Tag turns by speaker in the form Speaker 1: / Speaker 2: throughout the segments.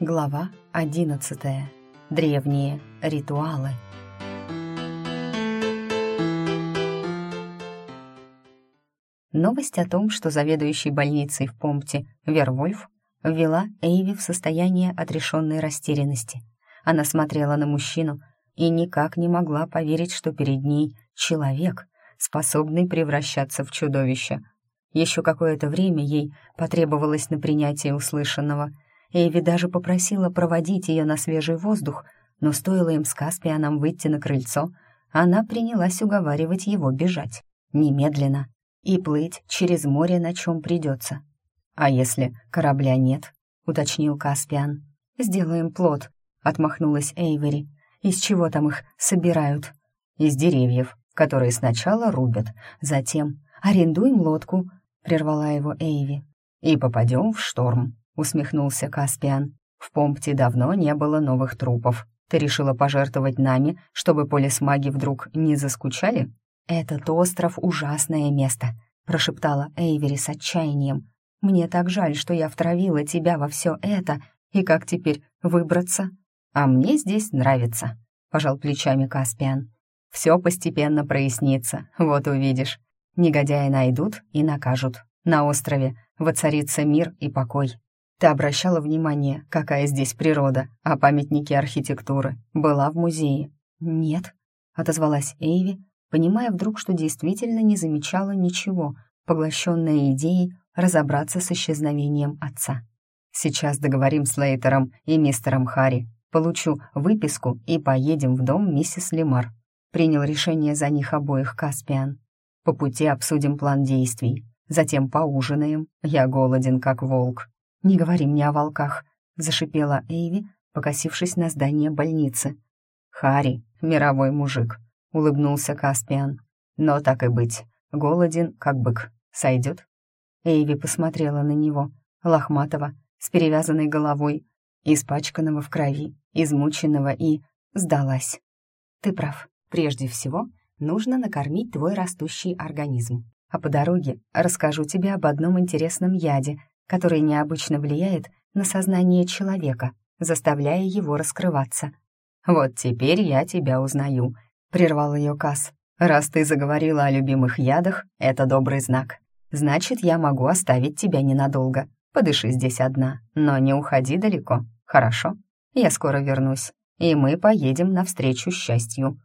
Speaker 1: Глава одиннадцатая. Древние ритуалы. Новость о том, что заведующий больницей в Помпте Вервольф ввела Эйви в состояние отрешенной растерянности. Она смотрела на мужчину и никак не могла поверить, что перед ней человек, способный превращаться в чудовище. Еще какое-то время ей потребовалось на принятие услышанного. Эйви даже попросила проводить ее на свежий воздух, но стоило им с Каспианом выйти на крыльцо, она принялась уговаривать его бежать. Немедленно. И плыть через море на чем придется. «А если корабля нет?» — уточнил Каспиан. «Сделаем плод», — отмахнулась Эйвери. «Из чего там их собирают?» «Из деревьев, которые сначала рубят, затем арендуем лодку», — прервала его Эйви. «И попадем в шторм», — усмехнулся Каспиан. «В Помпте давно не было новых трупов. Ты решила пожертвовать нами, чтобы полисмаги вдруг не заскучали?» «Этот остров — ужасное место», — прошептала Эйвери с отчаянием. «Мне так жаль, что я втравила тебя во все это, и как теперь выбраться?» «А мне здесь нравится», — пожал плечами Каспиан. «Все постепенно прояснится, вот увидишь. Негодяи найдут и накажут. На острове воцарится мир и покой. Ты обращала внимание, какая здесь природа, а памятники архитектуры? Была в музее?» «Нет», — отозвалась Эйви, понимая вдруг, что действительно не замечала ничего, поглощенная идеей разобраться с исчезновением отца. «Сейчас договорим с Лейтером и мистером Харри. Получу выписку и поедем в дом миссис Лемар». Принял решение за них обоих Каспиан. «По пути обсудим план действий. Затем поужинаем. Я голоден, как волк». «Не говори мне о волках», — зашипела Эйви, покосившись на здание больницы. «Харри, мировой мужик», — улыбнулся Каспиан. «Но так и быть, голоден, как бык. Сойдет?» Эйви посмотрела на него, лохматого, с перевязанной головой, испачканного в крови, измученного и сдалась. «Ты прав. Прежде всего, нужно накормить твой растущий организм. А по дороге расскажу тебе об одном интересном яде, который необычно влияет на сознание человека, заставляя его раскрываться. Вот теперь я тебя узнаю», — прервал ее Касс. «Раз ты заговорила о любимых ядах, это добрый знак. Значит, я могу оставить тебя ненадолго. Подыши здесь одна, но не уходи далеко, хорошо? Я скоро вернусь, и мы поедем навстречу счастью».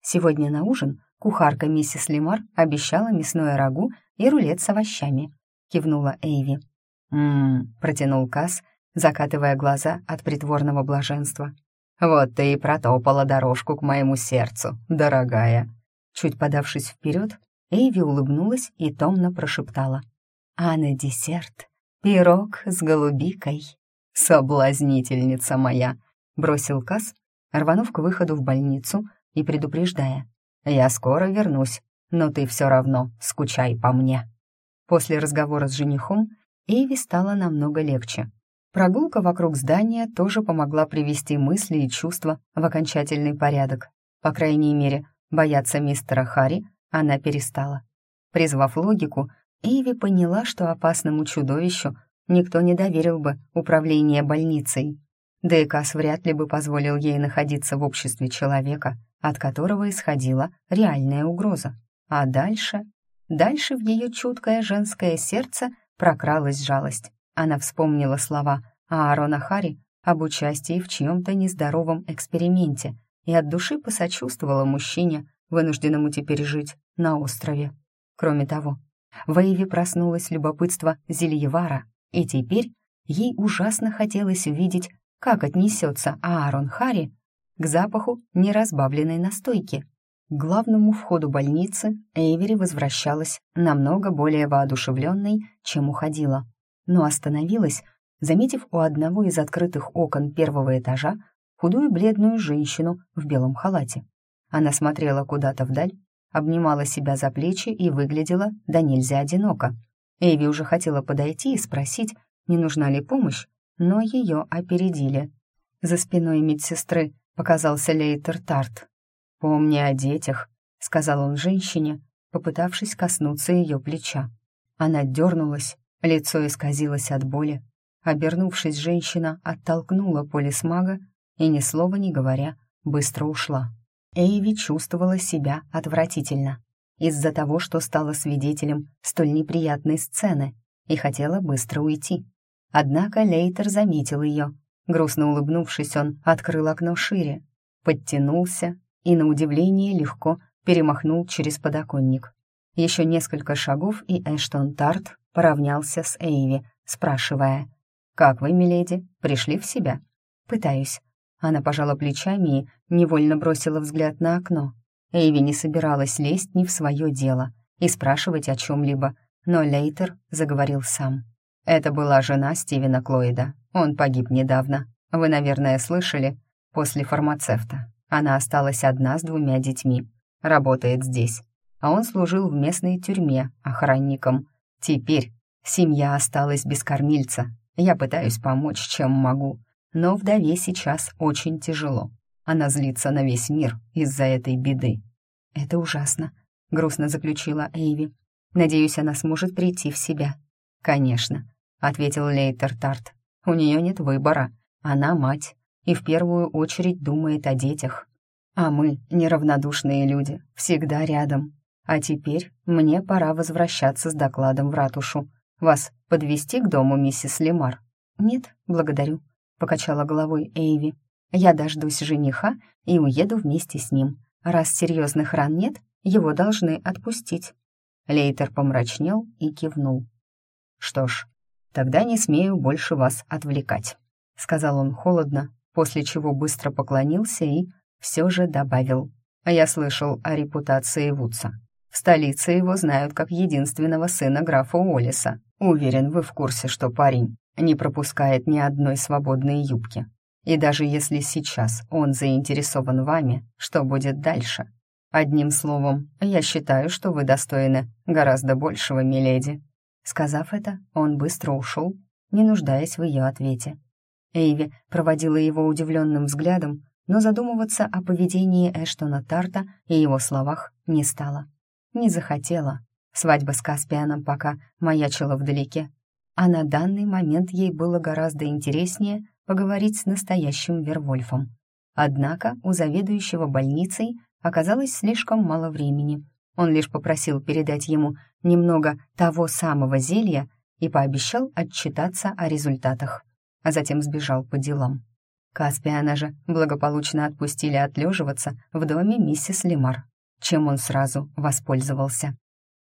Speaker 1: Сегодня на ужин кухарка миссис Лемар обещала мясное рагу и рулет с овощами. Кивнула Эйви. «М-м-м», протянул Касс, закатывая глаза от притворного блаженства. «Вот ты и протопала дорожку к моему сердцу, дорогая». Чуть подавшись вперед, Эйви улыбнулась и томно прошептала. «А на десерт пирог с голубикой». «Соблазнительница моя!» — бросил Касс, рванув к выходу в больницу и предупреждая. «Я скоро вернусь, но ты все равно скучай по мне». После разговора с женихом Эйви стало намного легче. Прогулка вокруг здания тоже помогла привести мысли и чувства в окончательный порядок. По крайней мере, бояться мистера Харри она перестала. Призвав логику, Эйви поняла, что опасному чудовищу никто не доверил бы управление больницей. Дейкас вряд ли бы позволил ей находиться в обществе человека, от которого исходила реальная угроза. А дальше... Дальше в ее чуткое женское сердце прокралась жалость. Она вспомнила слова Аарона Хари об участии в чьем-то нездоровом эксперименте и от души посочувствовала мужчине, вынужденному теперь жить на острове. Кроме того, в Эйве проснулось любопытство Зельевара, и теперь ей ужасно хотелось увидеть, как отнесется Аарон Хари к запаху неразбавленной настойки. К главному входу больницы Эйвери возвращалась намного более воодушевленной, чем уходила но остановилась, заметив у одного из открытых окон первого этажа худую бледную женщину в белом халате. Она смотрела куда-то вдаль, обнимала себя за плечи и выглядела да нельзя одиноко. Эйви уже хотела подойти и спросить, не нужна ли помощь, но ее опередили. За спиной медсестры показался Лейтер Тарт. «Помни о детях», — сказал он женщине, попытавшись коснуться ее плеча. Она дернулась, Лицо исказилось от боли, Обернувшись, женщина оттолкнула полисмага и, ни слова не говоря, быстро ушла. Эйви чувствовала себя отвратительно из-за того, что стала свидетелем столь неприятной сцены и хотела быстро уйти. Однако Лейтер заметил ее. Грустно улыбнувшись, он открыл окно шире, подтянулся и, на удивление, легко перемахнул через подоконник. Еще несколько шагов, и Эштон Тарт поравнялся с Эйви, спрашивая, «Как вы, миледи, пришли в себя?» «Пытаюсь». Она пожала плечами и невольно бросила взгляд на окно. Эйви не собиралась лезть ни в свое дело и спрашивать о чем-либо, но Лейтер заговорил сам. «Это была жена Стивена Клойда. Он погиб недавно. Вы, наверное, слышали? После фармацевта. Она осталась одна с двумя детьми. Работает здесь. А он служил в местной тюрьме охранником. Теперь семья осталась без кормильца. Я пытаюсь помочь, чем могу. Но вдове сейчас очень тяжело. Она злится на весь мир из-за этой беды. «Это ужасно», — грустно заключила Эйви. «Надеюсь, она сможет прийти в себя». «Конечно», — ответил Лейтер Тарт. «У нее нет выбора. Она мать и в первую очередь думает о детях. А мы, неравнодушные люди, всегда рядом. А теперь мне пора возвращаться с докладом в ратушу. Вас подвести к дому, миссис Лемар?» «Нет, благодарю», — покачала головой Эйви. «Я дождусь жениха и уеду вместе с ним. Раз серьезных ран нет, его должны отпустить». Лейтер помрачнел и кивнул. «Что ж, тогда не смею больше вас отвлекать», — сказал он холодно, после чего быстро поклонился и все же добавил. «Я слышал о репутации Вудса. В столице его знают как единственного сына графа Уоллеса. Уверен, вы в курсе, что парень не пропускает ни одной свободной юбки. И даже если сейчас он заинтересован вами, что будет дальше? Одним словом, я считаю, что вы достойны гораздо большего, миледи». Сказав это, он быстро ушел, не нуждаясь в ее ответе. Эйви проводила его удивленным взглядом, но задумываться о поведении Эштона Тарта и его словах не стала. Не захотела. Свадьба с Каспианом пока маячила вдалеке, а на данный момент ей было гораздо интереснее поговорить с настоящим Вервольфом. Однако у заведующего больницей оказалось слишком мало времени. Он лишь попросил передать ему немного того самого зелья и пообещал отчитаться о результатах а затем сбежал по делам. Каспиана же благополучно отпустили отлеживаться в доме миссис Лемар, чем он сразу воспользовался.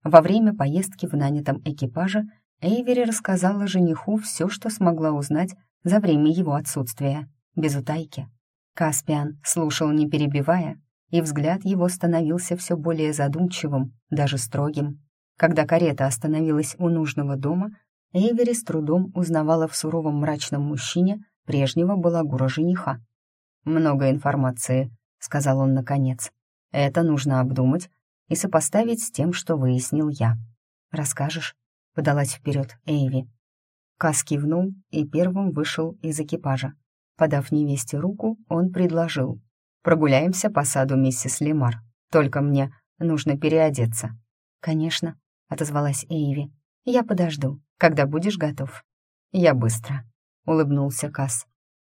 Speaker 1: Во время поездки в нанятом экипаже Эйвери рассказала жениху все, что смогла узнать за время его отсутствия, без утайки. Каспиан слушал, не перебивая, и взгляд его становился все более задумчивым, даже строгим. Когда карета остановилась у нужного дома, Эйвери с трудом узнавала в суровом мрачном мужчине прежнего балагура жениха. «Много информации», — сказал он наконец. «Это нужно обдумать и сопоставить с тем, что выяснил я. Расскажешь?» — подалась вперед Эйви. Кас кивнул и первым вышел из экипажа. Подав невесте руку, он предложил. «Прогуляемся по саду, миссис Лемар. Только мне нужно переодеться». «Конечно», — отозвалась Эйви. «Я подожду, когда будешь готов». «Я быстро», — улыбнулся Касс.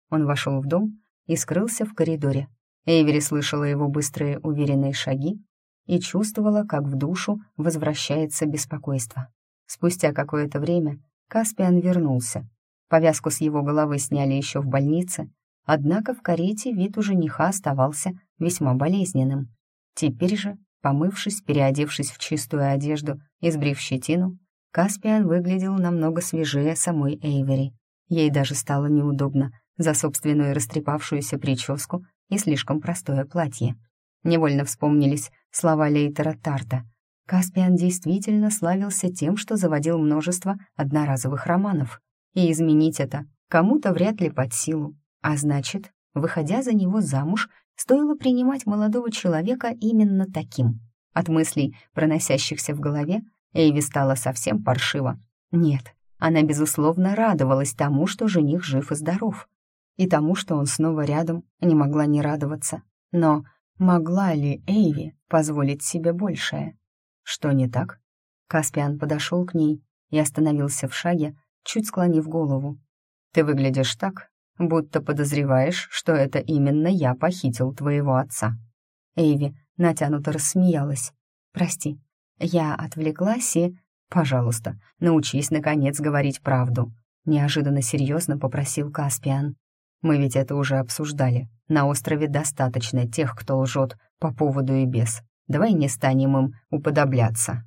Speaker 1: Он вошел в дом и скрылся в коридоре. Эйвери слышала его быстрые уверенные шаги и чувствовала, как в душу возвращается беспокойство. Спустя какое-то время Каспиан вернулся. Повязку с его головы сняли еще в больнице, однако в карете вид у жениха оставался весьма болезненным. Теперь же, помывшись, переодевшись в чистую одежду и сбрив щетину, Каспиан выглядел намного свежее самой Эйвери. Ей даже стало неудобно за собственную растрепавшуюся прическу и слишком простое платье. Невольно вспомнились слова Лейтера Тарта. Каспиан действительно славился тем, что заводил множество одноразовых романов. И изменить это кому-то вряд ли под силу. А значит, выходя за него замуж, стоило принимать молодого человека именно таким. От мыслей, проносящихся в голове, Эйви стала совсем паршиво. Нет, она, безусловно, радовалась тому, что жених жив и здоров. И тому, что он снова рядом, не могла не радоваться. Но могла ли Эйви позволить себе большее? Что не так? Каспиан подошел к ней и остановился в шаге, чуть склонив голову. Ты выглядишь так, будто подозреваешь, что это именно я похитил твоего отца». Эйви натянуто рассмеялась. «Прости, я отвлеклась и...» «Пожалуйста, научись, наконец, говорить правду», — неожиданно серьезно попросил Каспиан. «Мы ведь это уже обсуждали. На острове достаточно тех, кто лжет по поводу и без. Давай не станем им уподобляться».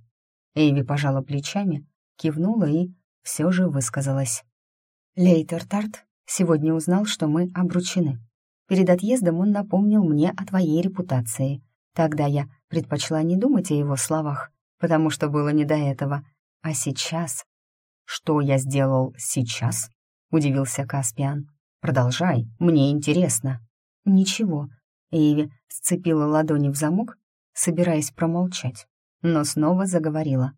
Speaker 1: Эйви пожала плечами, кивнула и все же высказалась. «Лейтер Тарт сегодня узнал, что мы обручены. Перед отъездом он напомнил мне о твоей репутации. Тогда я предпочла не думать о его словах, потому что было не до этого. А сейчас... Что я сделал сейчас? Удивился Каспиан. Продолжай, мне интересно. Ничего. Эйви сцепила ладони в замок, собираясь промолчать, но снова заговорила.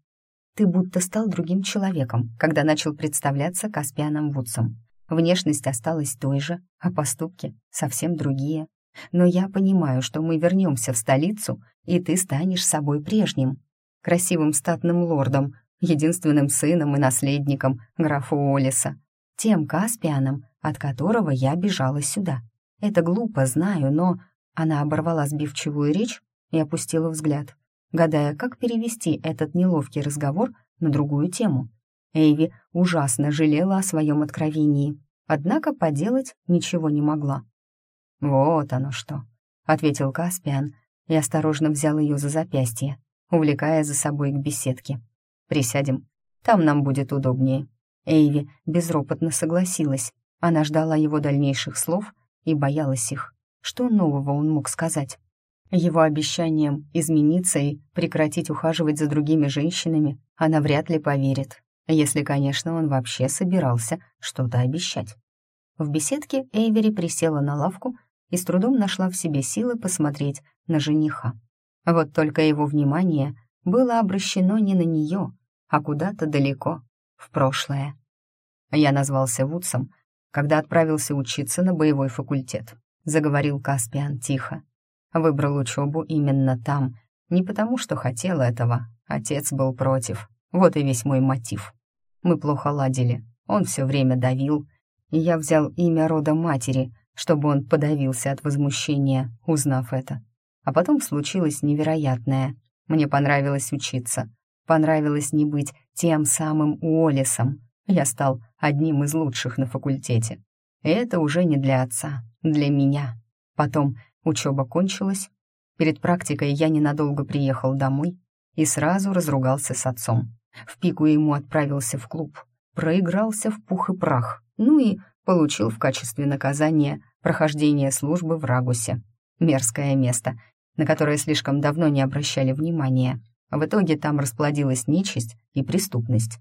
Speaker 1: Ты будто стал другим человеком, когда начал представляться Каспианом Вудсом. Внешность осталась той же, а поступки совсем другие. Но я понимаю, что мы вернемся в столицу, и ты станешь собой прежним красивым статным лордом, единственным сыном и наследником графа Олиса, тем Каспианом, от которого я бежала сюда. Это глупо, знаю, но... Она оборвала сбивчивую речь и опустила взгляд, гадая, как перевести этот неловкий разговор на другую тему. Эйви ужасно жалела о своем откровении, однако поделать ничего не могла. «Вот оно что», — ответил Каспиан и осторожно взял ее за запястье увлекая за собой к беседке. «Присядем, там нам будет удобнее». Эйви безропотно согласилась. Она ждала его дальнейших слов и боялась их. Что нового он мог сказать? Его обещанием измениться и прекратить ухаживать за другими женщинами она вряд ли поверит, если, конечно, он вообще собирался что-то обещать. В беседке Эйвери присела на лавку и с трудом нашла в себе силы посмотреть на жениха. Вот только его внимание было обращено не на нее, а куда-то далеко, в прошлое. Я назвался Вудсом, когда отправился учиться на боевой факультет, заговорил Каспиан тихо. Выбрал учебу именно там, не потому что хотел этого, отец был против, вот и весь мой мотив. Мы плохо ладили, он все время давил, и я взял имя рода матери, чтобы он подавился от возмущения, узнав это. А потом случилось невероятное. Мне понравилось учиться. Понравилось не быть тем самым Уоллесом. Я стал одним из лучших на факультете. И это уже не для отца, для меня. Потом учеба кончилась. Перед практикой я ненадолго приехал домой и сразу разругался с отцом. В пику ему отправился в клуб, проигрался в пух и прах, ну и получил в качестве наказания прохождение службы в Рагусе. Мерзкое место, на которое слишком давно не обращали внимания. В итоге там расплодилась нечисть и преступность.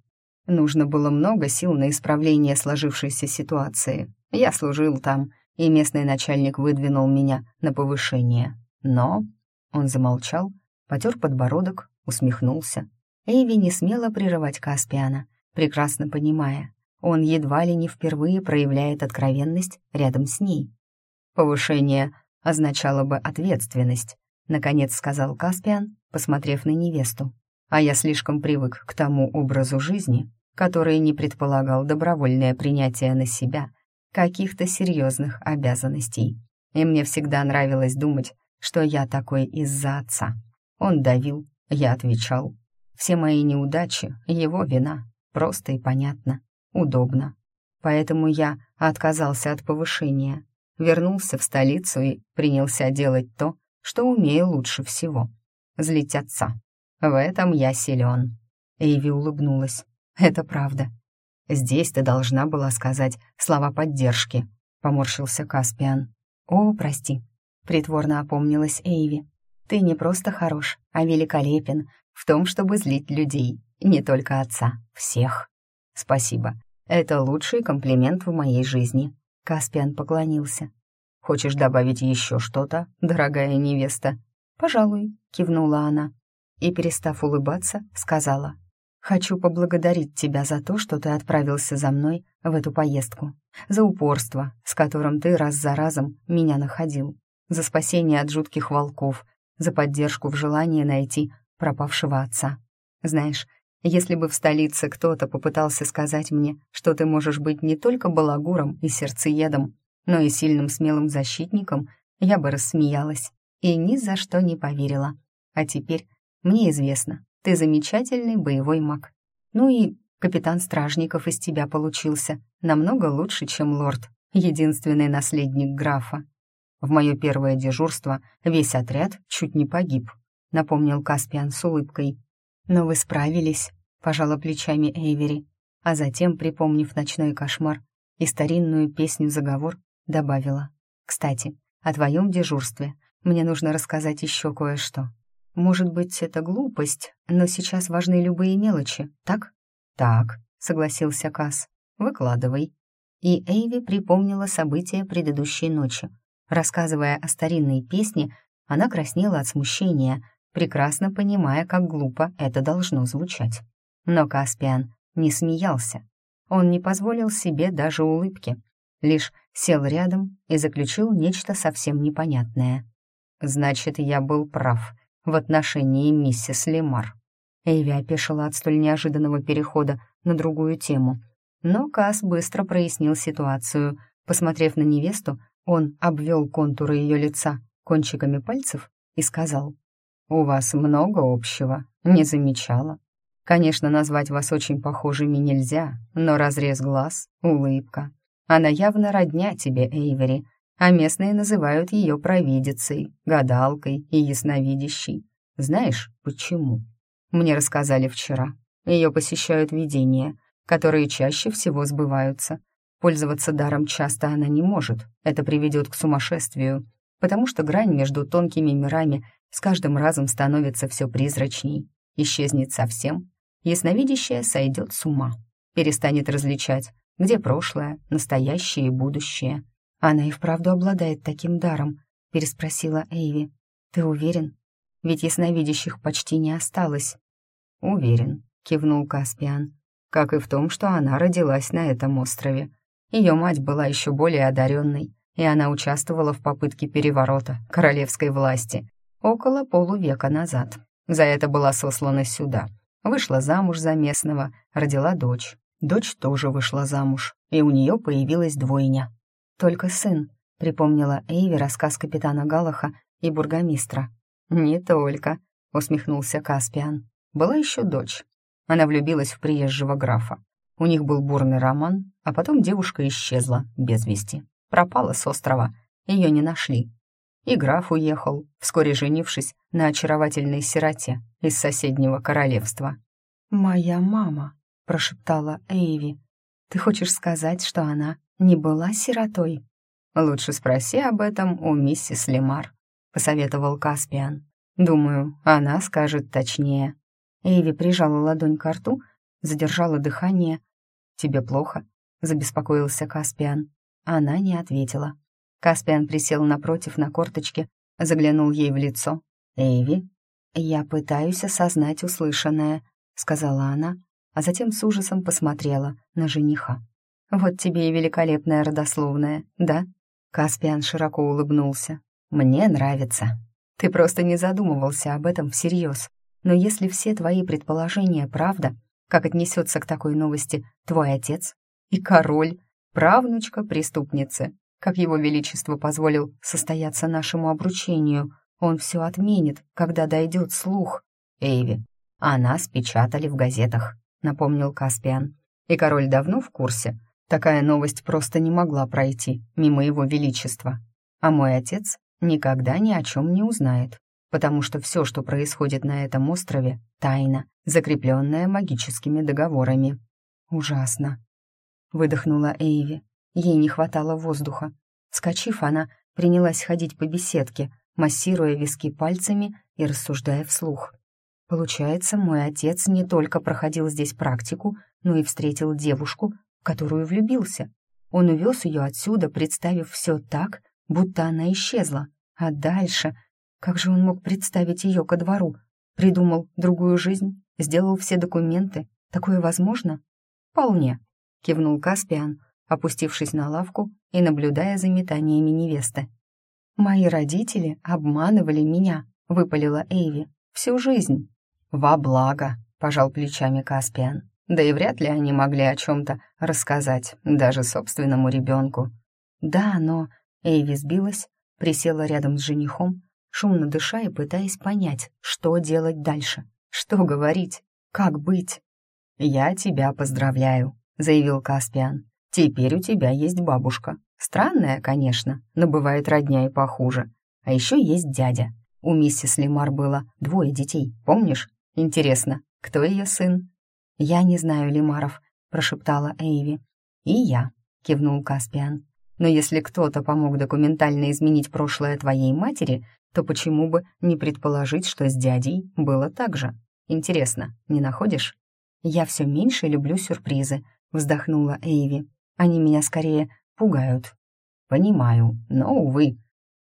Speaker 1: Нужно было много сил на исправление сложившейся ситуации. Я служил там, и местный начальник выдвинул меня на повышение. Но он замолчал, потер подбородок, усмехнулся. Эйви не смела прерывать Каспиана, прекрасно понимая, он едва ли не впервые проявляет откровенность рядом с ней. Повышение означало бы ответственность, наконец сказал Каспиан, посмотрев на невесту. А я слишком привык к тому образу жизни, который не предполагал добровольное принятие на себя каких-то серьезных обязанностей. И мне всегда нравилось думать, что я такой из-за отца. Он давил, я отвечал. Все мои неудачи — его вина. Просто и понятно. Удобно. Поэтому я отказался от повышения, вернулся в столицу и принялся делать то, что умею лучше всего — злить отца. В этом я силен. Эйви улыбнулась. Это правда. Здесь ты должна была сказать слова поддержки, поморщился Каспиан. О, прости, притворно опомнилась Эйви. Ты не просто хорош, а великолепен в том, чтобы злить людей, не только отца, всех. Спасибо. Это лучший комплимент в моей жизни. Каспиан поклонился. Хочешь добавить еще что-то, дорогая невеста?» «Пожалуй», — кивнула она. И, перестав улыбаться, сказала. «Хочу поблагодарить тебя за то, что ты отправился за мной в эту поездку, за упорство, с которым ты раз за разом меня находил, за спасение от жутких волков, за поддержку в желании найти пропавшего отца. Знаешь, Если бы в столице кто-то попытался сказать мне, что ты можешь быть не только балагуром и сердцеедом, но и сильным смелым защитником, я бы рассмеялась и ни за что не поверила. А теперь мне известно, ты замечательный боевой маг. Ну и капитан Стражников из тебя получился намного лучше, чем лорд, единственный наследник графа. В мое первое дежурство весь отряд чуть не погиб, напомнил Каспиан с улыбкой. Но вы справились, пожала плечами Эйвери, а затем, припомнив ночной кошмар и старинную песню-заговор, добавила. «Кстати, о твоем дежурстве мне нужно рассказать еще кое-что. Может быть, это глупость, но сейчас важны любые мелочи, так?» «Так», — согласился Касс. «Выкладывай». И Эйви припомнила события предыдущей ночи. Рассказывая о старинной песне, она краснела от смущения, прекрасно понимая, как глупо это должно звучать. Но Каспиан не смеялся. Он не позволил себе даже улыбки, лишь сел рядом и заключил нечто совсем непонятное. «Значит, я был прав в отношении миссис Лемар». Эйви опешила от столь неожиданного перехода на другую тему. Но Кас быстро прояснил ситуацию. Посмотрев на невесту, он обвел контуры ее лица кончиками пальцев и сказал, «У вас много общего, не замечала. Конечно, назвать вас очень похожими нельзя, но разрез глаз, улыбка, она явно родня тебе, Эйвери, а местные называют ее провидицей, гадалкой и ясновидящей. Знаешь, почему? Мне рассказали вчера. Ее посещают видения, которые чаще всего сбываются. Пользоваться даром часто она не может, это приведет к сумасшествию, потому что грань между тонкими мирами с каждым разом становится все призрачней, исчезнет совсем, ясновидящая сойдет с ума, перестанет различать, где прошлое, настоящее и будущее. Она и вправду обладает таким даром, переспросила Эйви. Ты уверен? Ведь ясновидящих почти не осталось. Уверен, кивнул Каспиан. Как и в том, что она родилась на этом острове. Ее мать была еще более одаренной, и она участвовала в попытке переворота королевской власти около полувека назад. За это была сослана сюда. Вышла замуж за местного, родила дочь. Дочь тоже вышла замуж, и у нее появилась двойня. Только сын, припомнила Эйви рассказ капитана Галаха и бургомистра. «Не только», — усмехнулся Каспиан. «Была еще дочь. Она влюбилась в приезжего графа. У них был бурный роман, а потом девушка исчезла без вести. Пропала с острова, ее не нашли. И граф уехал, вскоре женившись на очаровательной сироте из соседнего королевства. «Моя мама», прошептала Эйви. «Ты хочешь сказать, что она не была сиротой?» «Лучше спроси об этом у миссис Лемар», — посоветовал Каспиан. «Думаю, она скажет точнее». Эйви прижала ладонь к рту, задержала дыхание. «Тебе плохо?» — забеспокоился Каспиан. Она не ответила. Каспиан присел напротив на корточке, заглянул ей в лицо. «Эйви?» «Я пытаюсь осознать услышанное», — сказала она, а затем с ужасом посмотрела на жениха. «Вот тебе и великолепная родословная, да?» Каспиан широко улыбнулся. «Мне нравится. Ты просто не задумывался об этом всерьез. Но если все твои предположения правда, как отнесется к такой новости твой отец и король, правнучка преступницы, как его величество позволил состояться нашему обручению, он все отменит, когда дойдет слух. Эйви, а нас печатали в газетах. — напомнил Каспиан. «И король давно в курсе. Такая новость просто не могла пройти мимо его величества. А мой отец никогда ни о чем не узнает, потому что все, что происходит на этом острове, тайна, закрепленная магическими договорами». «Ужасно», — выдохнула Эйви. Ей не хватало воздуха. Скочив, она принялась ходить по беседке, массируя виски пальцами и рассуждая вслух. Получается, мой отец не только проходил здесь практику, но и встретил девушку, в которую влюбился. Он увез ее отсюда, представив все так, будто она исчезла. А дальше... Как же он мог представить ее ко двору? Придумал другую жизнь? Сделал все документы? Такое возможно? Вполне, кивнул Каспиан, опустившись на лавку и наблюдая за метаниями невесты. «Мои родители обманывали меня», — выпалила Эйви, — «всю жизнь». «Во благо», — пожал плечами Каспиан. Да и вряд ли они могли о чем-то рассказать, даже собственному ребенку. Да, но Эйви сбилась, присела рядом с женихом, шумно дыша и пытаясь понять, что делать дальше, что говорить, как быть. «Я тебя поздравляю», — заявил Каспиан. «Теперь у тебя есть бабушка. Странная, конечно, но бывает родня и похуже. А еще есть дядя. У миссис Лемар было двое детей, помнишь? Интересно, кто ее сын?» «Я не знаю Лемаров», — прошептала Эйви. «И я», — кивнул Каспиан. «Но если кто-то помог документально изменить прошлое твоей матери, то почему бы не предположить, что с дядей было так же? Интересно, не находишь?» «Я все меньше люблю сюрпризы», — вздохнула Эйви. «Они меня скорее пугают». «Понимаю, но, увы».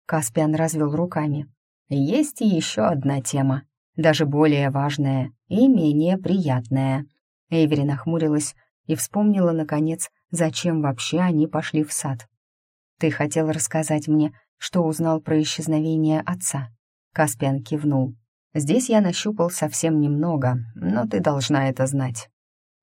Speaker 1: Каспиан развел руками. «Есть еще одна тема, даже более важная и менее приятная». Эйвери нахмурилась и вспомнила, наконец, зачем вообще они пошли в сад. «Ты хотел рассказать мне, что узнал про исчезновение отца?» Каспиан кивнул. Здесь я нащупал совсем немного, но ты должна это знать.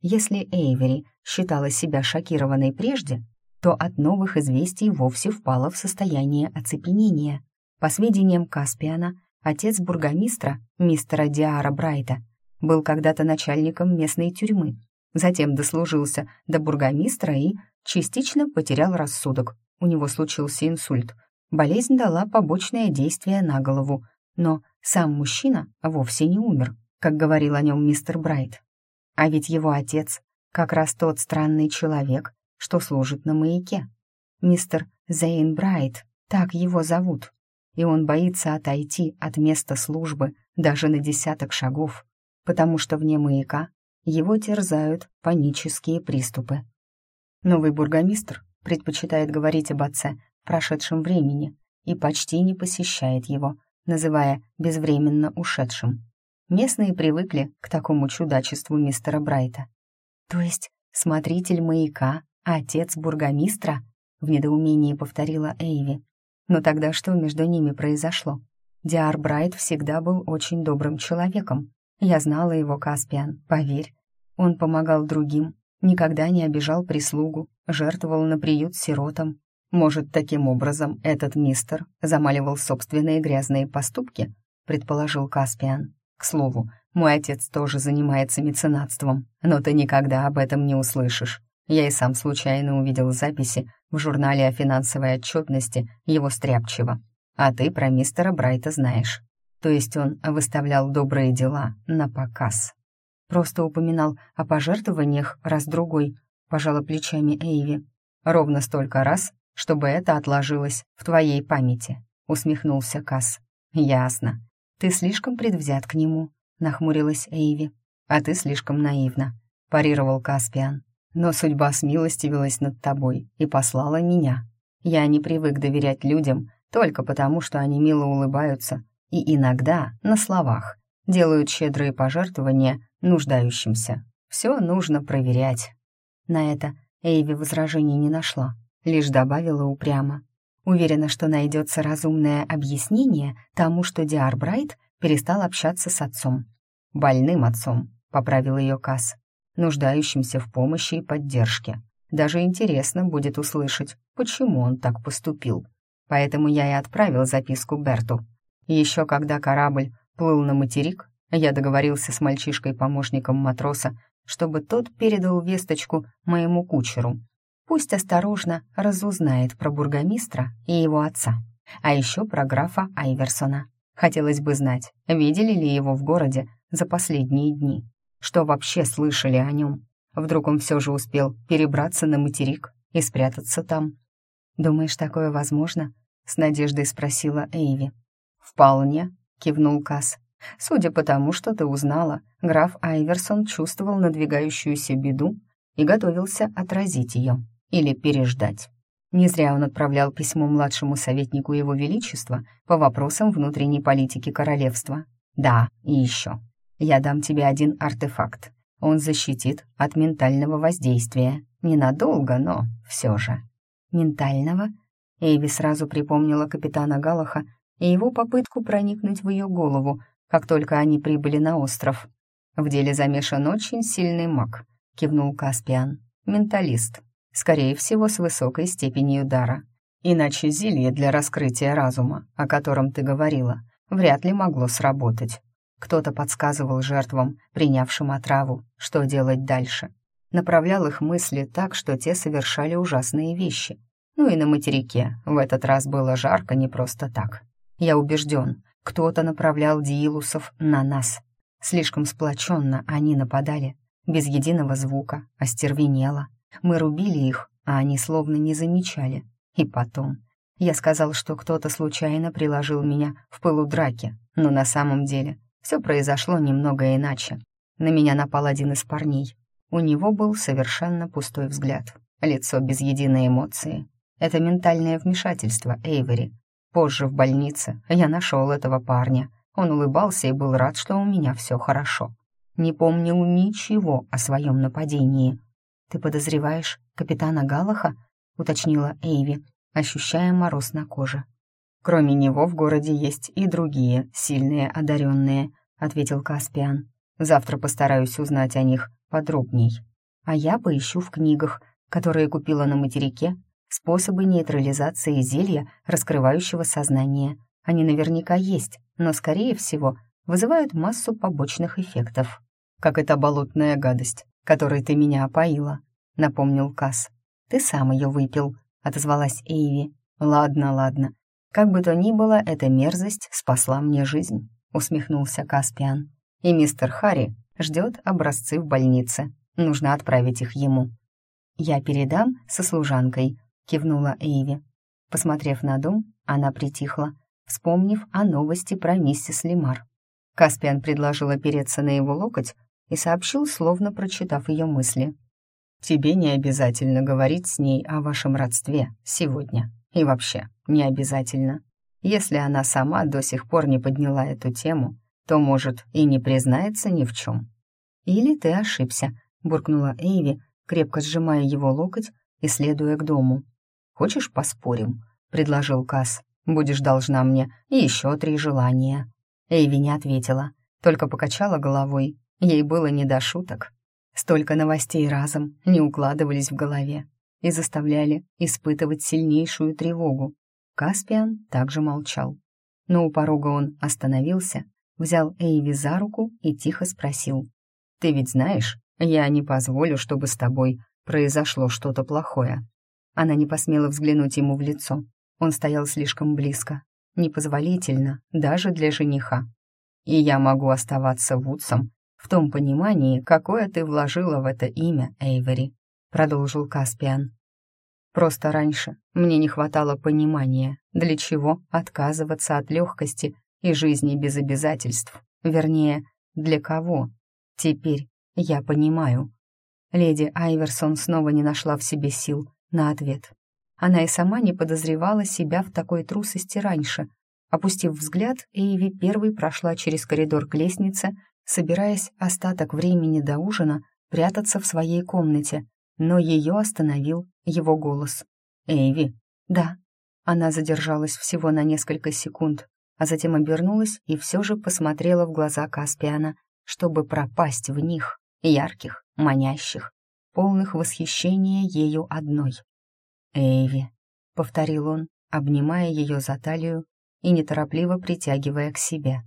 Speaker 1: Если Эйвери считала себя шокированной прежде, то от новых известий вовсе впала в состояние оцепенения. По сведениям Каспиана, отец бургомистра, мистера Диара Брайта, был когда-то начальником местной тюрьмы, затем дослужился до бургомистра и частично потерял рассудок. У него случился инсульт. Болезнь дала побочное действие на голову, но сам мужчина вовсе не умер, как говорил о нем мистер Брайт. А ведь его отец как раз тот странный человек, что служит на маяке. Мистер Зейн Брайт, так его зовут. И он боится отойти от места службы даже на десяток шагов, потому что вне маяка его терзают панические приступы. Новый бургомистр предпочитает говорить об отце в прошедшем времени и почти не посещает его, называя безвременно ушедшим. Местные привыкли к такому чудачеству мистера Брайта. «То есть смотритель маяка, отец бургомистра?» — в недоумении повторила Эйви. «Но тогда что между ними произошло? Диар Брайт всегда был очень добрым человеком. Я знала его, Каспиан, поверь. Он помогал другим, никогда не обижал прислугу, жертвовал на приют сиротам, может, таким образом этот мистер замаливал собственные грязные поступки, предположил Каспиан. К слову, мой отец тоже занимается меценатством, но ты никогда об этом не услышишь. Я и сам случайно увидел записи в журнале о финансовой отчетности его стряпчего. А ты про мистера Брайта знаешь. То есть он выставлял добрые дела на показ. Просто упоминал о пожертвованиях раз-другой, пожала плечами Эйви. Ровно столько раз, чтобы это отложилось в твоей памяти», — усмехнулся Касс. «Ясно. Ты слишком предвзят к нему», — нахмурилась Эйви. «А ты слишком наивна», — парировал Каспиан. «Но судьба смилостивилась над тобой и послала меня. Я не привык доверять людям только потому, что они мило улыбаются и иногда, на словах, делают щедрые пожертвования нуждающимся. Все нужно проверять». На это Эйви возражений не нашла лишь добавила упрямо. Уверена, что найдется разумное объяснение тому, что Диар Брайт перестал общаться с отцом. «Больным отцом», — поправил ее Касс, нуждающимся в помощи и поддержке. Даже интересно будет услышать, почему он так поступил. Поэтому я и отправил записку Берту. Еще когда корабль плыл на материк, я договорился с мальчишкой-помощником матроса, чтобы тот передал весточку моему кучеру, Пусть осторожно разузнает про бургомистра и его отца, а еще про графа Айверсона. Хотелось бы знать, видели ли его в городе за последние дни, что вообще слышали о нем. Вдруг он все же успел перебраться на материк и спрятаться там. «Думаешь, такое возможно?» — с надеждой спросила Эйви. «Вполне», — кивнул Касс. «Судя по тому, что ты узнала, граф Айверсон чувствовал надвигающуюся беду и готовился отразить ее или переждать. Не зря он отправлял письмо младшему советнику Его Величества по вопросам внутренней политики королевства. Да, и еще. Я дам тебе один артефакт. Он защитит от ментального воздействия. Ненадолго, но все же. Ментального? Эйви сразу припомнила капитана Галаха и его попытку проникнуть в ее голову, как только они прибыли на остров. В деле замешан очень сильный маг», — кивнул Каспиан. «Менталист. Скорее всего, с высокой степенью дара. Иначе зелье для раскрытия разума, о котором ты говорила, вряд ли могло сработать. Кто-то подсказывал жертвам, принявшим отраву, что делать дальше. Направлял их мысли так, что те совершали ужасные вещи. Ну и на материке в этот раз было жарко не просто так. Я убежден, кто-то направлял диилусов на нас. Слишком сплоченно они нападали, без единого звука, остервенело. Мы рубили их, а они словно не замечали. И потом. Я сказал, что кто-то случайно приложил меня в пылу драки, но на самом деле все произошло немного иначе. На меня напал один из парней. У него был совершенно пустой взгляд, лицо без единой эмоции. Это ментальное вмешательство Эйвери. Позже в больнице я нашел этого парня. Он улыбался и был рад, что у меня все хорошо. Не помнил ничего о своем нападении. «Ты подозреваешь капитана Галаха?» — уточнила Эйви, ощущая мороз на коже. «Кроме него в городе есть и другие сильные одаренные», — ответил Каспиан. «Завтра постараюсь узнать о них подробней. А я поищу в книгах, которые купила на материке, способы нейтрализации зелья, раскрывающего сознание. Они наверняка есть, но, скорее всего, вызывают массу побочных эффектов. Как эта болотная гадость, которой ты меня опоила», — напомнил Кас. «Ты сам ее выпил», — отозвалась Эйви. «Ладно, ладно. Как бы то ни было, эта мерзость спасла мне жизнь», — усмехнулся Каспиан. «И мистер Харри ждет образцы в больнице. Нужно отправить их ему». «Я передам со служанкой», — кивнула Эйви. Посмотрев на дом, она притихла, вспомнив о новости про миссис Лемар. Каспиан предложил опереться на его локоть и сообщил, словно прочитав ее мысли. «Тебе не обязательно говорить с ней о вашем родстве сегодня. И вообще, не обязательно. Если она сама до сих пор не подняла эту тему, то, может, и не признается ни в чем». «Или ты ошибся», — буркнула Эйви, крепко сжимая его локоть и следуя к дому. «Хочешь, поспорим?» — предложил Касс. «Будешь должна мне еще три желания». Эйви не ответила, только покачала головой. Ей было не до шуток. Столько новостей разом не укладывались в голове и заставляли испытывать сильнейшую тревогу. Каспиан также молчал. Но у порога он остановился, взял Эйви за руку и тихо спросил. «Ты ведь знаешь, я не позволю, чтобы с тобой произошло что-то плохое». Она не посмела взглянуть ему в лицо. Он стоял слишком близко. Непозволительно, даже для жениха. И я могу оставаться Вудсом в том понимании, какое ты вложила в это имя, Эйвери», — продолжил Каспиан. «Просто раньше мне не хватало понимания, для чего отказываться от легкости и жизни без обязательств. Вернее, для кого. Теперь я понимаю». Леди Айверсон снова не нашла в себе сил на ответ. Она и сама не подозревала себя в такой трусости раньше. Опустив взгляд, Эйви первой прошла через коридор к лестнице собираясь остаток времени до ужина прятаться в своей комнате, но ее остановил его голос. «Эйви!» «Да». Она задержалась всего на несколько секунд, а затем обернулась и все же посмотрела в глаза Каспиана, чтобы пропасть в них, ярких, манящих, полных восхищения ею одной. «Эйви», — повторил он, обнимая ее за талию и неторопливо притягивая к себе.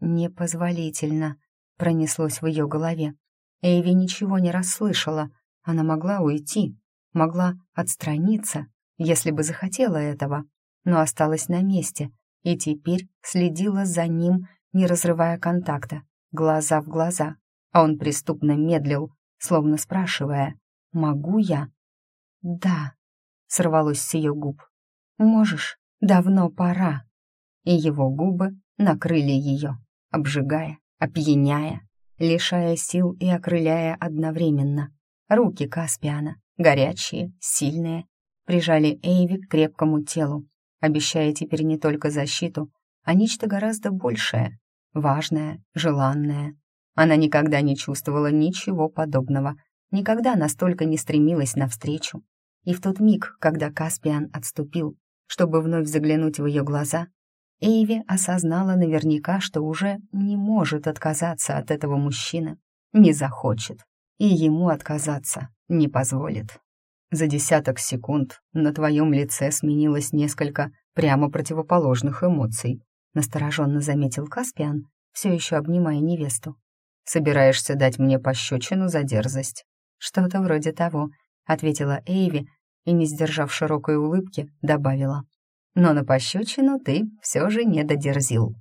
Speaker 1: «Непозволительно», — пронеслось в ее голове. Эйви ничего не расслышала. Она могла уйти, могла отстраниться, если бы захотела этого, но осталась на месте и теперь следила за ним, не разрывая контакта, глаза в глаза. А он преступно медлил, словно спрашивая, «Могу я?» «Да», — сорвалось с ее губ. «Можешь, давно пора». И его губы накрыли ее обжигая, опьяняя, лишая сил и окрыляя одновременно. Руки Каспиана, горячие, сильные, прижали Эйви к крепкому телу, обещая теперь не только защиту, а нечто гораздо большее, важное, желанное. Она никогда не чувствовала ничего подобного, никогда настолько не стремилась навстречу. И в тот миг, когда Каспиан отступил, чтобы вновь заглянуть в ее глаза, Эйви осознала наверняка, что уже не может отказаться от этого мужчины, не захочет, и ему отказаться не позволит. За десяток секунд на твоем лице сменилось несколько прямо противоположных эмоций, настороженно заметил Каспиан, все еще обнимая невесту. «Собираешься дать мне пощечину за дерзость?» «Что-то вроде того», — ответила Эйви и, не сдержав широкой улыбки, добавила. «Но на пощечину ты все же не додерзил».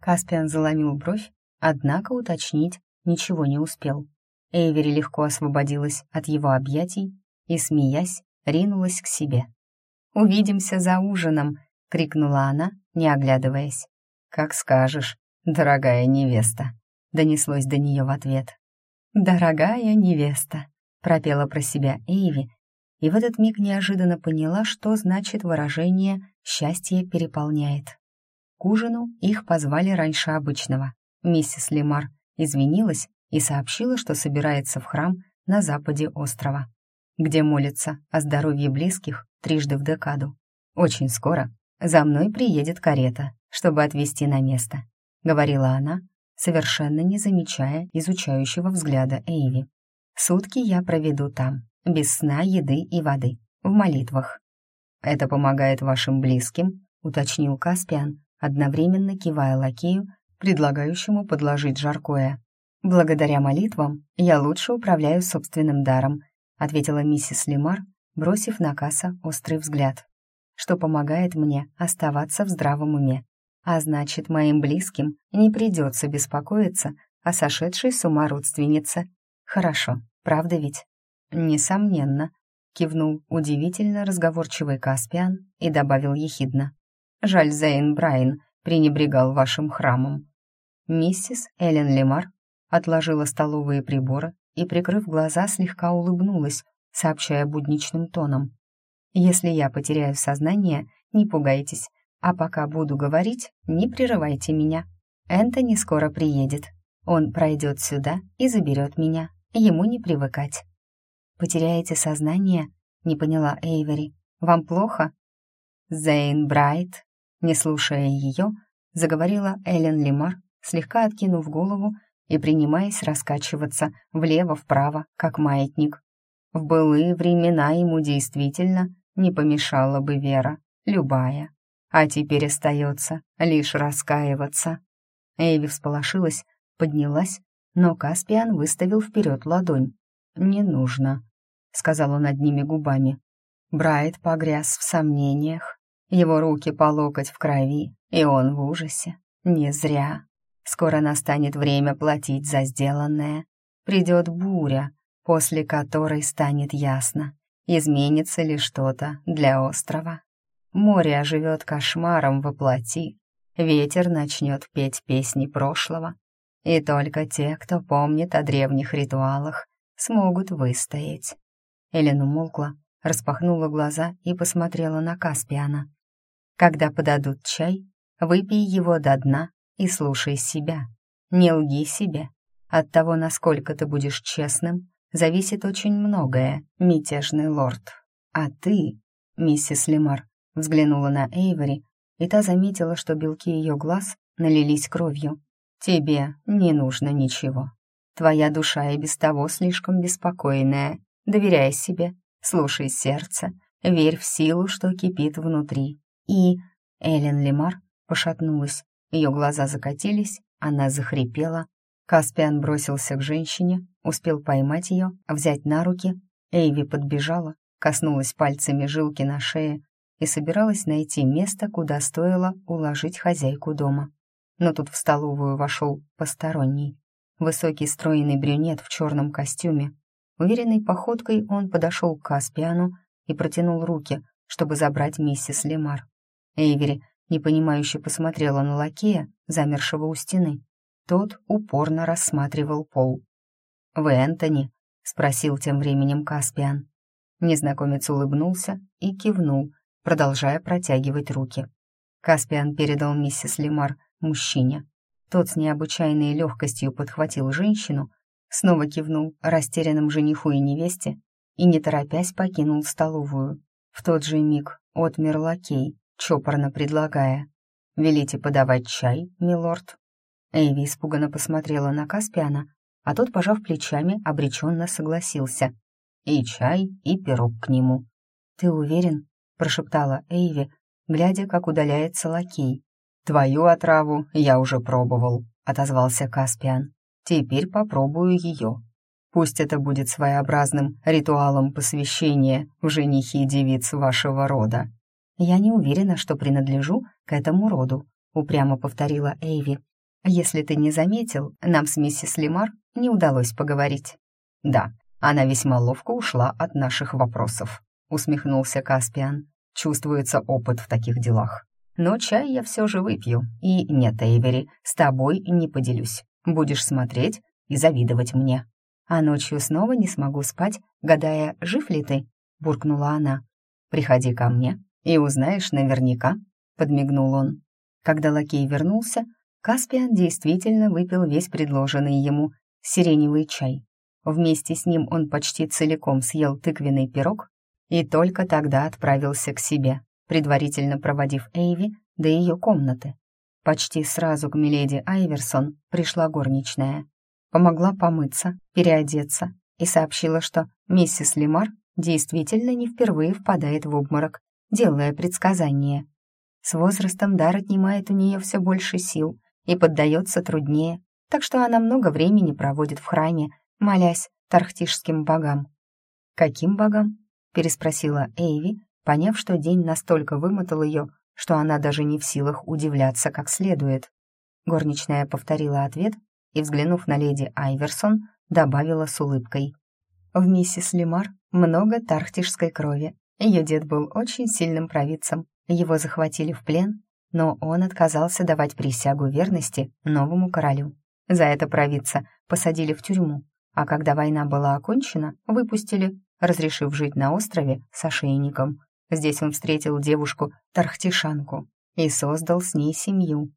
Speaker 1: Каспиан заломил бровь, однако уточнить ничего не успел. Эйвери легко освободилась от его объятий и, смеясь, ринулась к себе. «Увидимся за ужином!» — крикнула она, не оглядываясь. «Как скажешь, дорогая невеста!» — донеслось до нее в ответ. «Дорогая невеста!» — пропела про себя Эйви, и в этот миг неожиданно поняла, что значит выражение «счастье переполняет». К ужину их позвали раньше обычного. Миссис Лемар извинилась и сообщила, что собирается в храм на западе острова, где молится о здоровье близких трижды в декаду. Очень скоро за мной приедет карета, чтобы отвезти на место, говорила она, совершенно не замечая изучающего взгляда Эйви. Сутки я проведу там, без сна, еды и воды, в молитвах. Это помогает вашим близким, уточнил Каспиан, одновременно кивая лакею, предлагающему подложить жаркое. «Благодаря молитвам я лучше управляю собственным даром», ответила миссис Лемар, бросив на Касса острый взгляд, что помогает мне оставаться в здравом уме. А значит, моим близким не придется беспокоиться о сошедшей с ума родственнице. Хорошо, правда ведь? Несомненно, кивнул удивительно разговорчивый Каспиан и добавил ехидно. Жаль, Зейн Брайан пренебрегал вашим храмом. Миссис Эллен Лемар отложила столовые приборы и, прикрыв глаза, слегка улыбнулась, сообщая будничным тоном. «Если я потеряю сознание, не пугайтесь, а пока буду говорить, не прерывайте меня. Энтони скоро приедет. Он пройдет сюда и заберет меня. Ему не привыкать». «Потеряете сознание?» — не поняла Эйвери. «Вам плохо?» «Зейн Брайт», не слушая ее, заговорила Эллен Лимар, слегка откинув голову и принимаясь раскачиваться влево-вправо, как маятник. В былые времена ему действительно не помешала бы вера, любая. А теперь остается лишь раскаиваться. Эйви всполошилась, поднялась, но Каспиан выставил вперед ладонь. «Не нужно», — сказал он одними губами. Брайт погряз в сомнениях. Его руки по локоть в крови, и он в ужасе. Не зря. Скоро настанет время платить за сделанное. Придет буря, после которой станет ясно, изменится ли что-то для острова. Море оживет кошмаром во плоти, ветер начнет петь песни прошлого, и только те, кто помнит о древних ритуалах, смогут выстоять. Элен умолкла, распахнула глаза и посмотрела на Каспиана. «Когда подадут чай, выпей его до дна и слушай себя. Не лги себе. От того, насколько ты будешь честным, зависит очень многое, мятежный лорд. А ты, миссис Лемар, взглянула на Эйвори, и та заметила, что белки ее глаз налились кровью. Тебе не нужно ничего. Твоя душа и без того слишком беспокойная. Доверяй себе, слушай сердце, верь в силу, что кипит внутри. И Эллен Лемар пошатнулась, ее глаза закатились, она захрипела. Каспиан бросился к женщине, успел поймать ее, взять на руки. Эйви подбежала, коснулась пальцами жилки на шее и собиралась найти место, куда стоило уложить хозяйку дома. Но тут в столовую вошел посторонний. Высокий стройный брюнет в черном костюме. Уверенной походкой он подошел к Каспиану и протянул руки, чтобы забрать миссис Лемар. Эйвери непонимающе посмотрела на лакея, замершего у стены. Тот упорно рассматривал пол. «Вы Энтони?» — спросил тем временем Каспиан. Незнакомец улыбнулся и кивнул, продолжая протягивать руки. Каспиан передал миссис Лемар мужчине. Тот с необычайной легкостью подхватил женщину, снова кивнул растерянным жениху и невесте и, не торопясь, покинул столовую. В тот же миг отмер лакей, чопорно предлагая. велите подавать чай, милорд?» Эйви испуганно посмотрела на Каспиана, а тот, пожав плечами, обреченно согласился. «И чай, и пирог к нему». «Ты уверен?» — прошептала Эйви, глядя, как удаляется лакей. «Твою отраву я уже пробовал», — отозвался Каспиан. «Теперь попробую ее. Пусть это будет своеобразным ритуалом посвящения в женихи девиц вашего рода». «Я не уверена, что принадлежу к этому роду», — упрямо повторила Эйви. «Если ты не заметил, нам с миссис Лемар не удалось поговорить». «Да, она весьма ловко ушла от наших вопросов», — усмехнулся Каспиан. «Чувствуется опыт в таких делах. Но чай я все же выпью. И нет, Эйвери, с тобой не поделюсь. Будешь смотреть и завидовать мне. А ночью снова не смогу спать, гадая, жив ли ты?» — буркнула она. «Приходи ко мне и узнаешь наверняка», — подмигнул он. Когда лакей вернулся, Каспиан действительно выпил весь предложенный ему сиреневый чай. Вместе с ним он почти целиком съел тыквенный пирог и только тогда отправился к себе предварительно проводив Эйви до ее комнаты. Почти сразу к миледи Айверсон пришла горничная. Помогла помыться, переодеться и сообщила, что миссис Лемар действительно не впервые впадает в обморок, делая предсказания. С возрастом дар отнимает у нее все больше сил и поддается труднее, так что она много времени проводит в храме, молясь тархтишским богам. «Каким богам?» — переспросила Эйви, поняв, что день настолько вымотал ее, что она даже не в силах удивляться как следует. Горничная повторила ответ и, взглянув на леди Айверсон, добавила с улыбкой. «В миссис Лемар много тархтишской крови. Ее дед был очень сильным провидцем. Его захватили в плен, но он отказался давать присягу верности новому королю. За это провидца посадили в тюрьму, а когда война была окончена, выпустили, разрешив жить на острове с ошейником. Здесь он встретил девушку-тархтишанку и создал с ней семью.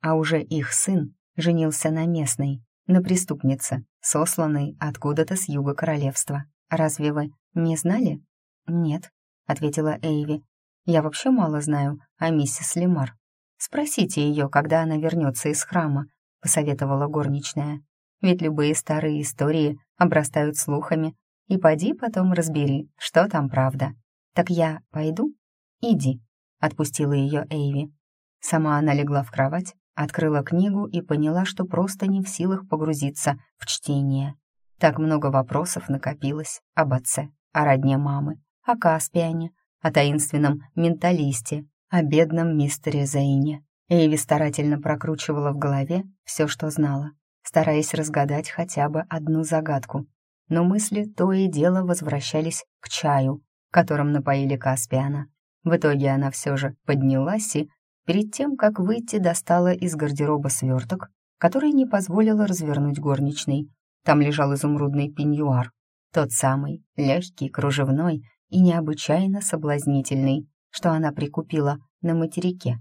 Speaker 1: А уже их сын женился на местной, на преступнице, сосланной откуда-то с юга королевства. Разве вы не знали? Нет, ответила Эйви. Я вообще мало знаю о миссис Лемар. Спросите ее, когда она вернется из храма, посоветовала горничная. Ведь любые старые истории обрастают слухами, и поди потом разбери, что там правда. «Так я пойду?» «Иди», — отпустила ее Эйви. Сама она легла в кровать, открыла книгу и поняла, что просто не в силах погрузиться в чтение. Так много вопросов накопилось об отце, о родне мамы, о Каспиане, о таинственном менталисте, о бедном мистере Зейне. Эйви старательно прокручивала в голове все, что знала, стараясь разгадать хотя бы одну загадку. Но мысли то и дело возвращались к чаю, которым напоили Каспиана. В итоге она все же поднялась и, перед тем, как выйти, достала из гардероба сверток, который не позволила развернуть горничной. Там лежал изумрудный пеньюар, тот самый, легкий, кружевной и необычайно соблазнительный, что она прикупила на материке.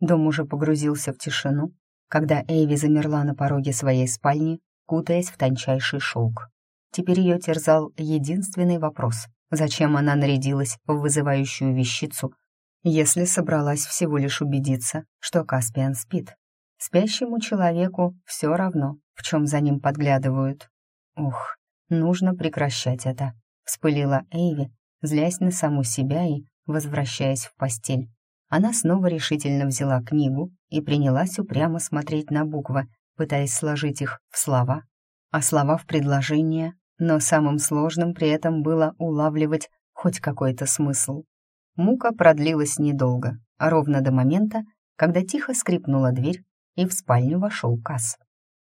Speaker 1: Дом уже погрузился в тишину, когда Эйви замерла на пороге своей спальни, кутаясь в тончайший шелк. Теперь ее терзал единственный вопрос Зачем она нарядилась в вызывающую вещицу, если собралась всего лишь убедиться, что Каспиан спит? Спящему человеку все равно, в чем за ним подглядывают. Ух, нужно прекращать это, вспылила Эйви, злясь на саму себя и возвращаясь в постель. Она снова решительно взяла книгу и принялась упрямо смотреть на буквы, пытаясь сложить их в слова, а слова в предложения, но самым сложным при этом было улавливать хоть какой-то смысл. Мука продлилась недолго, а ровно до момента, когда тихо скрипнула дверь, и в спальню вошел Касс.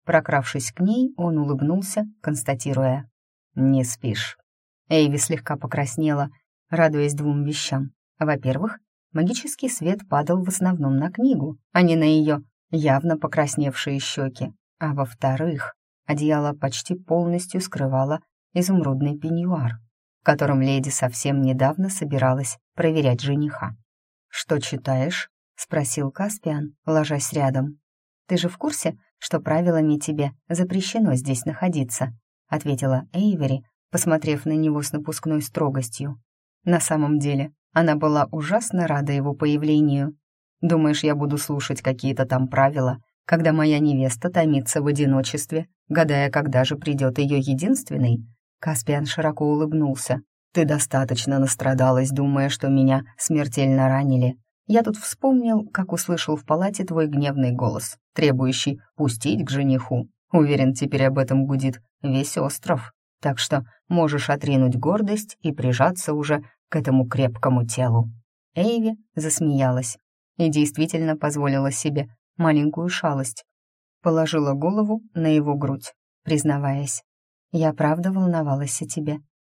Speaker 1: Прокравшись к ней, он улыбнулся, констатируя «Не спишь». Эйви слегка покраснела, радуясь двум вещам. Во-первых, магический свет падал в основном на книгу, а не на ее явно покрасневшие щеки. А во-вторых, Одеяло почти полностью скрывало изумрудный пеньюар, в котором леди совсем недавно собиралась проверять жениха. «Что читаешь?» — спросил Каспиан, ложась рядом. «Ты же в курсе, что правилами тебе запрещено здесь находиться?» — ответила Эйвери, посмотрев на него с напускной строгостью. На самом деле, она была ужасно рада его появлению. Думаешь, я буду слушать какие-то там правила, когда моя невеста томится в одиночестве, гадая, когда же придет ее единственный?» Каспиан широко улыбнулся. «Ты достаточно настрадалась, думая, что меня смертельно ранили. Я тут вспомнил, как услышал в палате твой гневный голос, требующий пустить к жениху. Уверен, теперь об этом гудит весь остров. Так что можешь отринуть гордость и прижаться уже к этому крепкому телу». Эйви засмеялась и действительно позволила себе маленькую шалость. Положила голову на его грудь, признаваясь. «Я правда волновалась о тебе».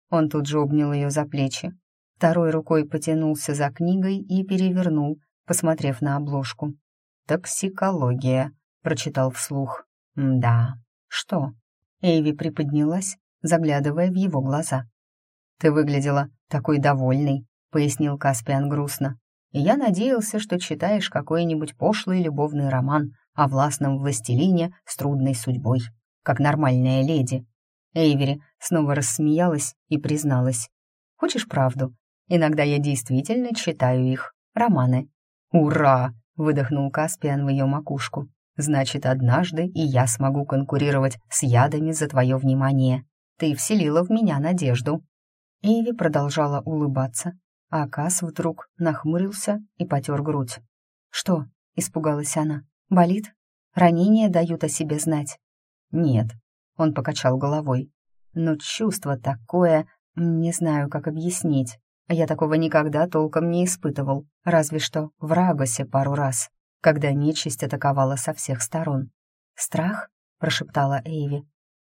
Speaker 1: Он тут же обнял ее за плечи. Второй рукой потянулся за книгой и перевернул, посмотрев на обложку. «Токсикология», — прочитал вслух. «Да, что?» Эйви приподнялась, заглядывая в его глаза. «Ты выглядела такой довольной», — пояснил Каспиан грустно. «Я надеялся, что читаешь какой-нибудь пошлый любовный роман о властном властелине с трудной судьбой, как нормальная леди». Эйвери снова рассмеялась и призналась. «Хочешь правду? Иногда я действительно читаю их, романы». «Ура!» — выдохнул Каспиан в ее макушку. «Значит, однажды и я смогу конкурировать с ядами за твое внимание. Ты вселила в меня надежду». Эйви продолжала улыбаться, а Кас вдруг нахмурился и потер грудь. «Что?» — испугалась она. «Болит? Ранения дают о себе знать?» «Нет», — он покачал головой. «Но чувство такое, не знаю, как объяснить. Я такого никогда толком не испытывал, разве что в Рагосе пару раз, когда нечисть атаковала со всех сторон. «Страх?» — прошептала Эйви.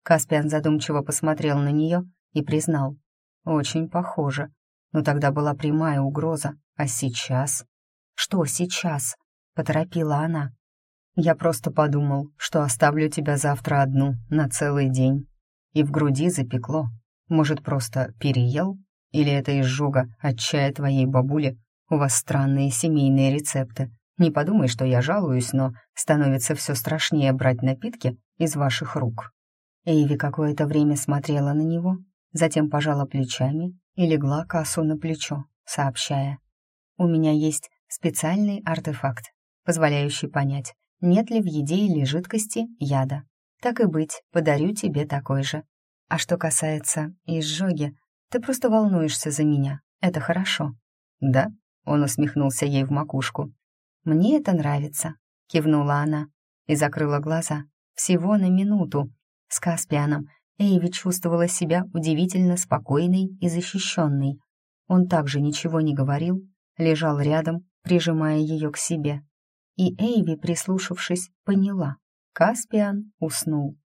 Speaker 1: Каспиан задумчиво посмотрел на нее и признал. «Очень похоже. Но тогда была прямая угроза. А сейчас?» «Что сейчас?» — поторопила она. «Я просто подумал, что оставлю тебя завтра одну на целый день». И в груди запекло. Может, просто переел? Или это изжога от чая твоей бабули? У вас странные семейные рецепты. Не подумай, что я жалуюсь, но становится все страшнее брать напитки из ваших рук». Эйви какое-то время смотрела на него, затем пожала плечами и легла косу на плечо, сообщая. «У меня есть специальный артефакт, позволяющий понять, нет ли в еде или жидкости яда. Так и быть, подарю тебе такой же. А что касается изжоги, ты просто волнуешься за меня. Это хорошо». «Да?» — он усмехнулся ей в макушку. «Мне это нравится», — кивнула она и закрыла глаза. Всего на минуту. С Каспианом Эйви чувствовала себя удивительно спокойной и защищенной. Он также ничего не говорил, лежал рядом, прижимая ее к себе. И Эйви, прислушавшись, поняла. Каспиан уснул.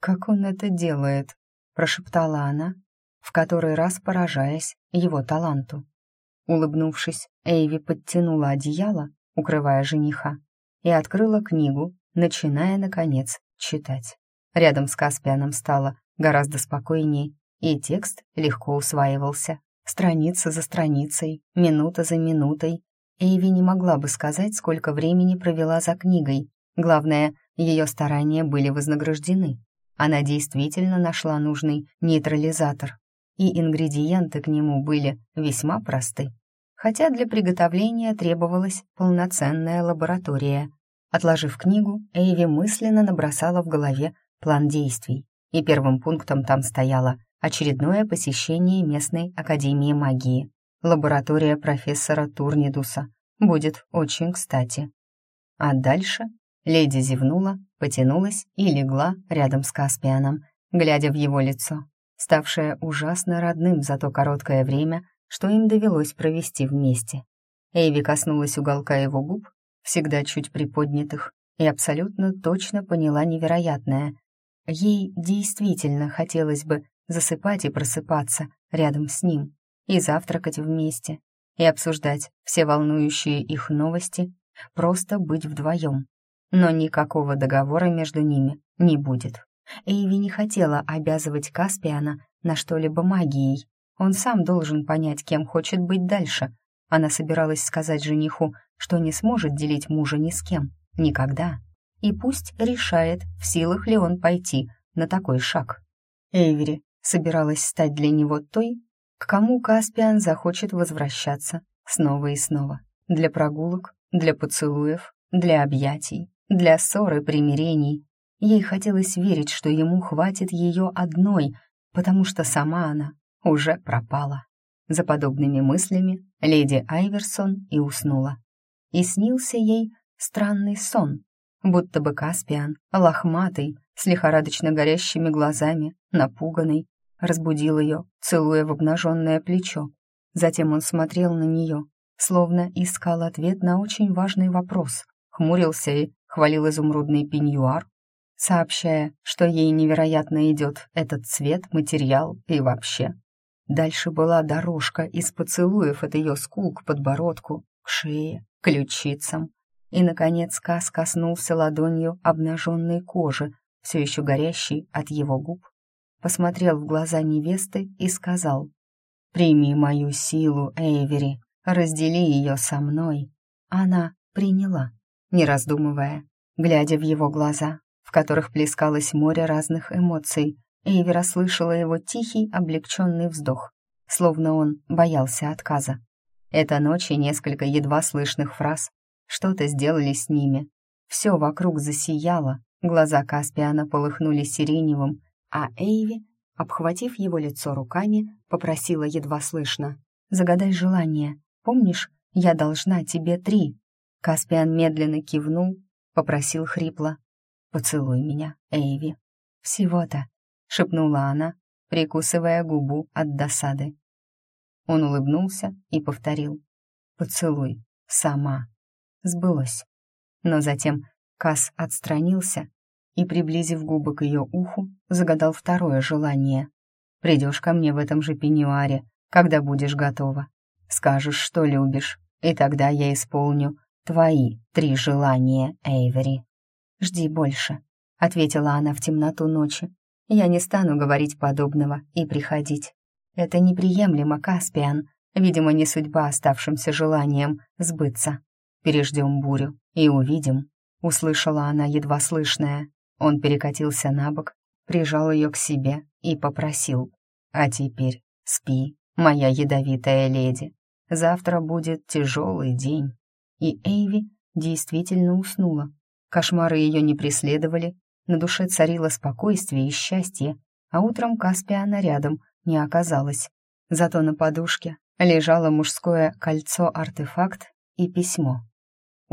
Speaker 1: «Как он это делает?» — прошептала она, в который раз поражаясь его таланту. Улыбнувшись, Эйви подтянула одеяло, укрывая жениха, и открыла книгу, начиная, наконец, читать. Рядом с Каспианом стало гораздо спокойнее, и текст легко усваивался. Страница за страницей, минута за минутой. Эйви не могла бы сказать, сколько времени провела за книгой. Главное, ее старания были вознаграждены. Она действительно нашла нужный нейтрализатор, и ингредиенты к нему были весьма просты. Хотя для приготовления требовалась полноценная лаборатория. Отложив книгу, Эйви мысленно набросала в голове план действий, и первым пунктом там стояло очередное посещение местной академии магии. Лаборатория профессора Турнидуса будет очень кстати. А дальше леди зевнула, потянулась и легла рядом с Каспианом, глядя в его лицо ставшее ужасно родным за то короткое время, что им довелось провести вместе. Эйви коснулась уголка его губ, всегда чуть приподнятых, и абсолютно точно поняла невероятное. Ей действительно хотелось бы засыпать и просыпаться рядом с ним, и завтракать вместе, и обсуждать все волнующие их новости, просто быть вдвоем. Но никакого договора между ними не будет. Эйви не хотела обязывать Каспиана на что-либо магией. Он сам должен понять, кем хочет быть дальше. Она собиралась сказать жениху, что не сможет делить мужа ни с кем. Никогда. И пусть решает, в силах ли он пойти на такой шаг. Эйвери собиралась стать для него той, к кому Каспиан захочет возвращаться снова и снова. Для прогулок, для поцелуев, для объятий, для ссор и примирений. Ей хотелось верить, что ему хватит ее одной, потому что сама она уже пропала. За подобными мыслями леди Айверсон и уснула. И снился ей странный сон, будто бы Каспиан, лохматый, с лихорадочно горящими глазами, напуганный, разбудил ее, целуя в обнаженное плечо. Затем он смотрел на нее, словно искал ответ на очень важный вопрос, хмурился и хвалил изумрудный пеньюар, сообщая, что ей невероятно идет этот цвет, материал и вообще. Дальше была дорожка из поцелуев от ее скул к подбородку, к шее, ключицам. И, наконец, Кас коснулся ладонью обнаженной кожи, все еще горящей от его губ. Посмотрел в глаза невесты и сказал, «Прими мою силу, Эйвери, раздели ее со мной». Она приняла, не раздумывая, глядя в его глаза, в которых плескалось море разных эмоций, Эйвера слышала его тихий, облегченный вздох, словно он боялся отказа. Эта ночь и несколько едва слышных фраз что-то сделали с ними. Все вокруг засияло, глаза Каспиана полыхнули сиреневым, а Эйви, обхватив его лицо руками, попросила едва слышно. «Загадай желание. Помнишь, я должна тебе три?» Каспиан медленно кивнул, попросил хрипло. «Поцелуй меня, Эйви». «Всего-то», — шепнула она, прикусывая губу от досады. Он улыбнулся и повторил. «Поцелуй, сама». Сбылось. Но затем Кас отстранился и, приблизив губы к ее уху, загадал второе желание. «Придешь ко мне в этом же пеньюаре, когда будешь готова. Скажешь, что любишь, и тогда я исполню твои три желания, Эйвери». «Жди больше», — ответила она в темноту ночи. «Я не стану говорить подобного и приходить. Это неприемлемо, Каспиан. Видимо, не судьба оставшимся желанием сбыться. Переждем бурю и увидим. Услышала она едва слышное. Он перекатился на бок, прижал ее к себе и попросил. «А теперь спи, моя ядовитая леди. Завтра будет тяжелый день». И Эйви действительно уснула. Кошмары ее не преследовали, на душе царило спокойствие и счастье, а утром Каспиана рядом не оказалось. Зато на подушке лежало мужское кольцо-артефакт и письмо.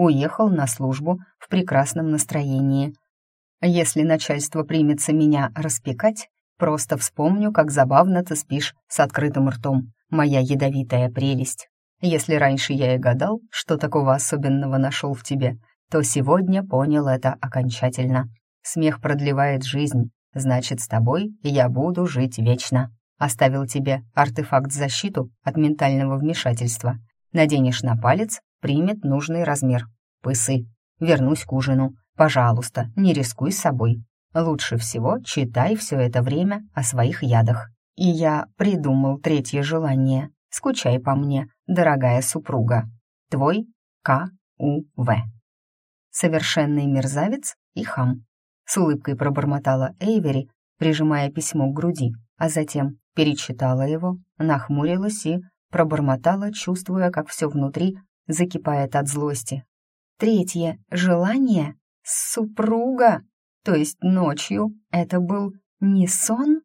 Speaker 1: Уехал на службу в прекрасном настроении. Если начальство примется меня распекать, просто вспомню, как забавно ты спишь с открытым ртом, моя ядовитая прелесть. Если раньше я и гадал, что такого особенного нашел в тебе, то сегодня понял это окончательно. Смех продлевает жизнь, значит, с тобой я буду жить вечно. Оставил тебе артефакт-защиту от ментального вмешательства. Наденешь на палец, примет нужный размер. Пысы. Вернусь к ужину. Пожалуйста, не рискуй с собой. Лучше всего читай все это время о своих ядах. И я придумал третье желание. Скучай по мне, дорогая супруга. Твой К.У.В. Совершенный мерзавец и хам. С улыбкой пробормотала Эйвери, прижимая письмо к груди, а затем перечитала его, нахмурилась и пробормотала, чувствуя, как все внутри закипает от злости. Третье желание — супруга, то есть ночью это был не сон?